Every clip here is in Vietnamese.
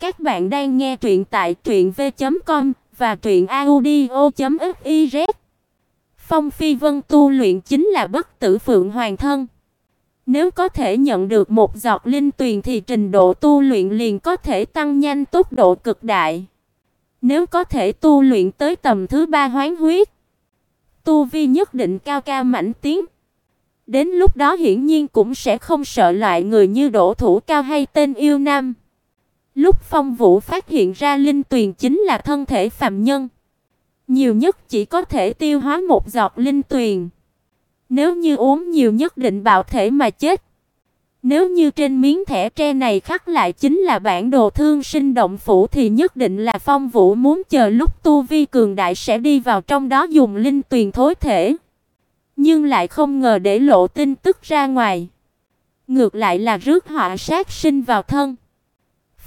Các bạn đang nghe truyện tại truyệnv.com và truyệnaudio.fiz. Phong Phi Vân tu luyện chính là bất tử phượng hoàng thân. Nếu có thể nhận được một giọt linh tuyền thì trình độ tu luyện liền có thể tăng nhanh tốc độ cực đại. Nếu có thể tu luyện tới tầm thứ ba hoán huyết, tu vi nhất định cao cao mãnh tiến. Đến lúc đó hiển nhiên cũng sẽ không sợ loại người như Đỗ Thủ Cao hay tên yêu nam. Lúc Phong Vũ phát hiện ra linh tuyền chính là thân thể phàm nhân, nhiều nhất chỉ có thể tiêu hóa một giọt linh tuyền. Nếu như uống nhiều nhất định bạo thể mà chết. Nếu như trên miếng thẻ tre này khắc lại chính là bản đồ thương sinh động phủ thì nhất định là Phong Vũ muốn chờ lúc tu vi cường đại sẽ đi vào trong đó dùng linh tuyền thối thể. Nhưng lại không ngờ để lộ tin tức ra ngoài. Ngược lại là rước họa sát sinh vào thân.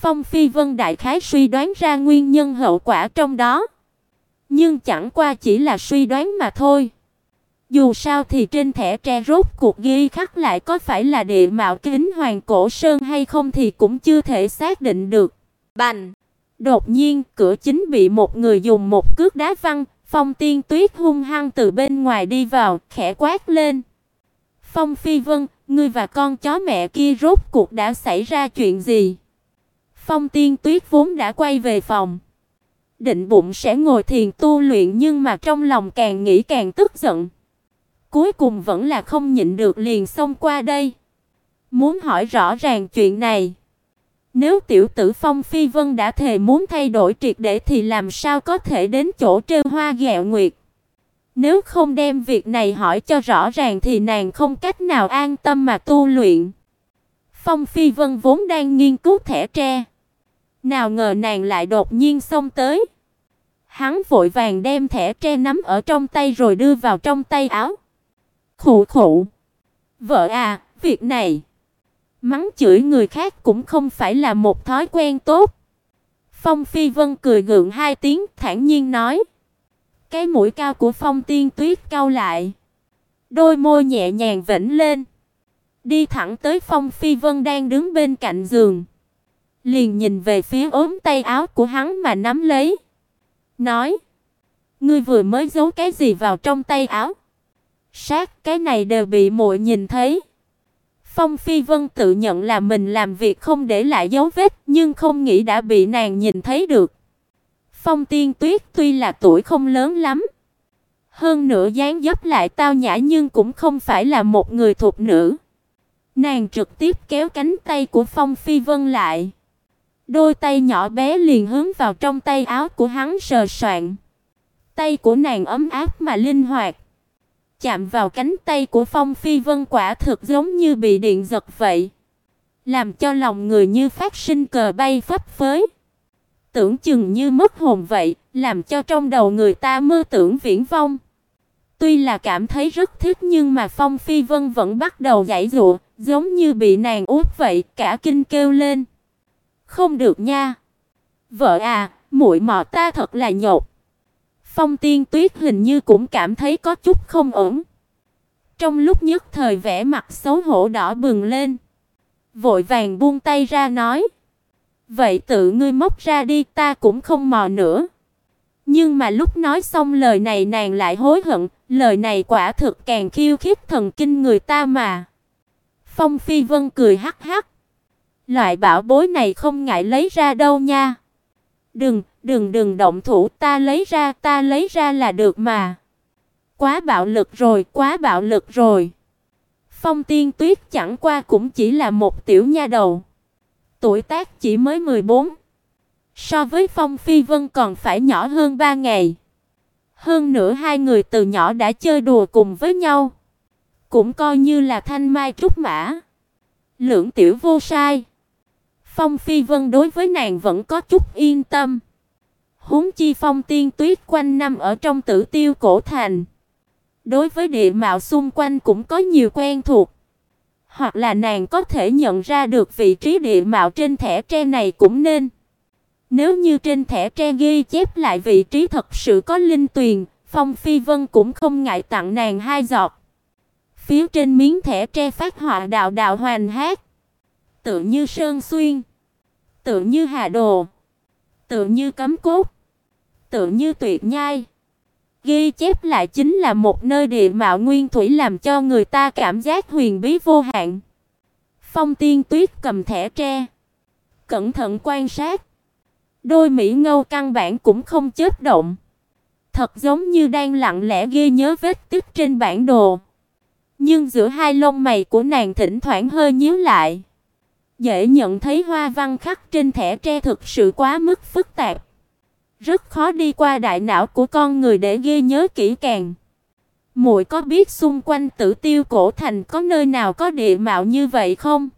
Phong Phi Vân đại khái suy đoán ra nguyên nhân hậu quả trong đó. Nhưng chẳng qua chỉ là suy đoán mà thôi. Dù sao thì trên thẻ tre rốt cuộc ghi khắc lại có phải là địa mạo kính hoàng cổ sơn hay không thì cũng chưa thể xác định được. Bành! Đột nhiên, cửa chính bị một người dùng một cước đá văng, Phong Tiên Tuyết hung hăng từ bên ngoài đi vào, khẽ quát lên. Phong Phi Vân, ngươi và con chó mẹ kia rốt cuộc đã xảy ra chuyện gì? Phong Tiên Tuyết vốn đã quay về phòng, định bụng sẽ ngồi thiền tu luyện nhưng mà trong lòng càng nghĩ càng tức giận. Cuối cùng vẫn là không nhịn được liền xông qua đây, muốn hỏi rõ ràng chuyện này. Nếu tiểu tử Phong Phi Vân đã thề muốn thay đổi triệt để thì làm sao có thể đến chỗ trêu hoa ghẹo nguyệt. Nếu không đem việc này hỏi cho rõ ràng thì nàng không cách nào an tâm mà tu luyện. Phong Phi Vân vốn đang nghiên cứu thẻ tre, nào ngờ nàng lại đột nhiên xông tới. Hắn vội vàng đem thẻ tre nắm ở trong tay rồi đưa vào trong tay áo. Khụ khụ. Vợ à, việc này mắng chửi người khác cũng không phải là một thói quen tốt. Phong Phi Vân cười gượng hai tiếng, thản nhiên nói: Cái mũi cao của Phong Tiên Tuyết cau lại, đôi môi nhẹ nhàng vểnh lên, đi thẳng tới Phong Phi Vân đang đứng bên cạnh giường liền nhìn về phía ốm tay áo của hắn mà nắm lấy, nói: "Ngươi vừa mới giấu cái gì vào trong tay áo?" Sát cái này đều bị muội nhìn thấy. Phong Phi Vân tự nhận là mình làm việc không để lại dấu vết, nhưng không nghĩ đã bị nàng nhìn thấy được. Phong Tiên Tuyết tuy là tuổi không lớn lắm, hơn nữa dáng dấp lại tao nhã nhưng cũng không phải là một người thuộc nữ. Nàng trực tiếp kéo cánh tay của Phong Phi Vân lại. Đôi tay nhỏ bé liền hướng vào trong tay áo của hắn sờ soạn. Tay của nàng ấm áp mà linh hoạt. Chạm vào cánh tay của Phong Phi Vân quả thực giống như bị điện giật vậy. Làm cho lòng người như phát sinh cờ bay phấp phới. Tưởng chừng như mất hồn vậy, làm cho trong đầu người ta mơ tưởng viễn vong. Tuy là cảm thấy rất thích nhưng mà Phong Phi Vân vẫn bắt đầu giãy giụa, giống như bị nàng út vậy, cả kinh kêu lên. Không được nha. Vợ à, muội mọ ta thật là nhột. Phong Tiên Tuyết hình như cũng cảm thấy có chút không ổn. Trong lúc nhất thời vẻ mặt xấu hổ đỏ bừng lên, vội vàng buông tay ra nói: "Vậy tự ngươi móc ra đi, ta cũng không mò nữa." Nhưng mà lúc nói xong lời này nàng lại hối hận, lời này quả thực càng khiêu khích thần kinh người ta mà. Phong Phi Vân cười hắc hắc, Loại bảo bối này không ngại lấy ra đâu nha. Đừng, đừng đừng động thủ, ta lấy ra, ta lấy ra là được mà. Quá bạo lực rồi, quá bạo lực rồi. Phong Tiên Tuyết chẳng qua cũng chỉ là một tiểu nha đầu. Tuổi tác chỉ mới 14. So với Phong Phi Vân còn phải nhỏ hơn 3 ngày. Hơn nữa hai người từ nhỏ đã chơi đùa cùng với nhau. Cũng coi như là thanh mai trúc mã. Lưỡng tiểu vô sai. Phong Phi Vân đối với nàng vẫn có chút yên tâm. Huống chi Phong Tiên Tuyết quanh năm ở trong Tử Tiêu cổ thành, đối với địa mạo xung quanh cũng có nhiều quen thuộc. Hoặc là nàng có thể nhận ra được vị trí địa mạo trên thẻ tre này cũng nên. Nếu như trên thẻ tre ghi chép lại vị trí thật sự có linh tuyền, Phong Phi Vân cũng không ngại tặng nàng hai giọt. Phía trên miếng thẻ tre phát họa đạo đạo hoàn hát, tự như sơn xuyên, Tự như Hà Đồ, tự như Cấm Cốt, tự như Tuyệt Nhai. Ghi chép lại chính là một nơi địa mạo nguyên thủy làm cho người ta cảm giác huyền bí vô hạn. Phong Tiên Tuyết cầm thẻ tre, cẩn thận quan sát. Đôi mỹ ngâu căn bản cũng không chớp động, thật giống như đang lặng lẽ ghi nhớ vết tích trên bản đồ. Nhưng giữa hai lông mày của nàng thỉnh thoảng hơi nhíu lại. Dễ nhận thấy hoa văn khắc trên thẻ tre thực sự quá mức phức tạp. Rất khó đi qua đại não của con người để ghi nhớ kỹ càng. Muội có biết xung quanh Tử Tiêu cổ thành có nơi nào có địa mạo như vậy không?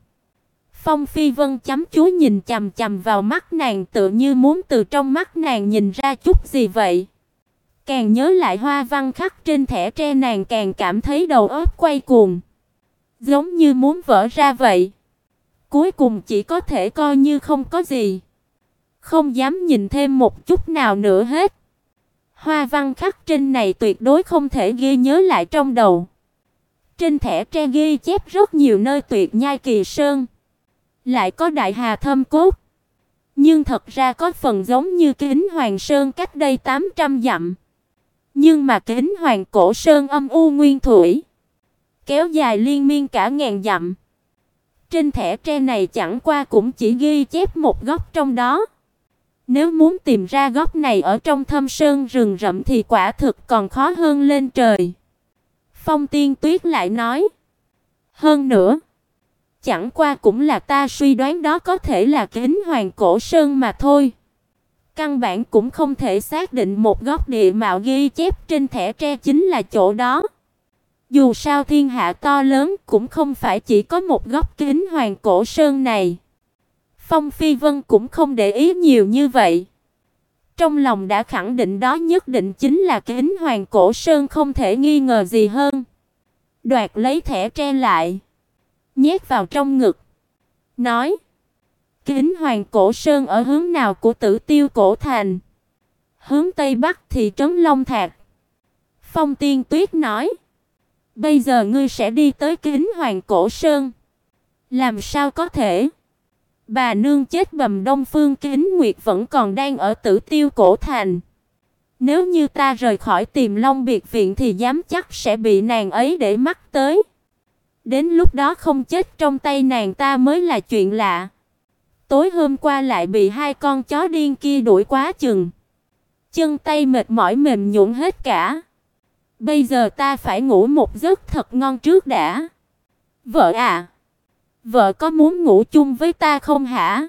Phong Phi Vân chăm chú nhìn chằm chằm vào mắt nàng tựa như muốn từ trong mắt nàng nhìn ra chút gì vậy. Càng nhớ lại hoa văn khắc trên thẻ tre nàng càng cảm thấy đầu óc quay cuồng, giống như muốn vỡ ra vậy. Cuối cùng chỉ có thể coi như không có gì, không dám nhìn thêm một chút nào nữa hết. Hoa văn khắc trên này tuyệt đối không thể ghi nhớ lại trong đầu. Trên thẻ tre ghi chép rất nhiều nơi tuyệt nhai kỳ sơn, lại có đại hà thâm cốt. Nhưng thật ra có phần giống như kính Hoàng Sơn cách đây 800 dặm. Nhưng mà kính Hoàng Cổ Sơn âm u nguyên thủy, kéo dài liên miên cả ngàn dặm. Trên thẻ tre này chẳng qua cũng chỉ ghi chép một góc trong đó. Nếu muốn tìm ra góc này ở trong thâm sơn rừng rậm thì quả thực còn khó hơn lên trời. Phong Tiên Tuyết lại nói, hơn nữa, chẳng qua cũng là ta suy đoán đó có thể là kính Hoàng Cổ Sơn mà thôi. Căn bản cũng không thể xác định một góc địa mạo ghi chép trên thẻ tre chính là chỗ đó. Dù sao thiên hạ to lớn cũng không phải chỉ có một góc kính hoàng cổ sơn này. Phong Phi Vân cũng không để ý nhiều như vậy. Trong lòng đã khẳng định đó nhất định chính là kính hoàng cổ sơn không thể nghi ngờ gì hơn. Đoạt lấy thẻ tre lại, nhét vào trong ngực, nói: Kính Hoàng Cổ Sơn ở hướng nào của Tử Tiêu cổ thành? Hướng tây bắc thì trấn Long Thạc. Phong Tiên Tuyết nói: "Bây giờ ngươi sẽ đi tới Kính Hoàng Cổ Sơn." "Làm sao có thể?" Bà nương chết bầm Đông Phương Kính Nguyệt vẫn còn đang ở Tử Tiêu cổ thành. Nếu như ta rời khỏi Tiềm Long biệt viện thì dám chắc sẽ bị nàng ấy để mắt tới. Đến lúc đó không chết trong tay nàng ta mới là chuyện lạ. Tối hôm qua lại bị hai con chó điên kia đuổi quá chừng. Chân tay mệt mỏi mềm nhũn hết cả. Bây giờ ta phải ngủ một giấc thật ngon trước đã. Vợ à, vợ có muốn ngủ chung với ta không hả?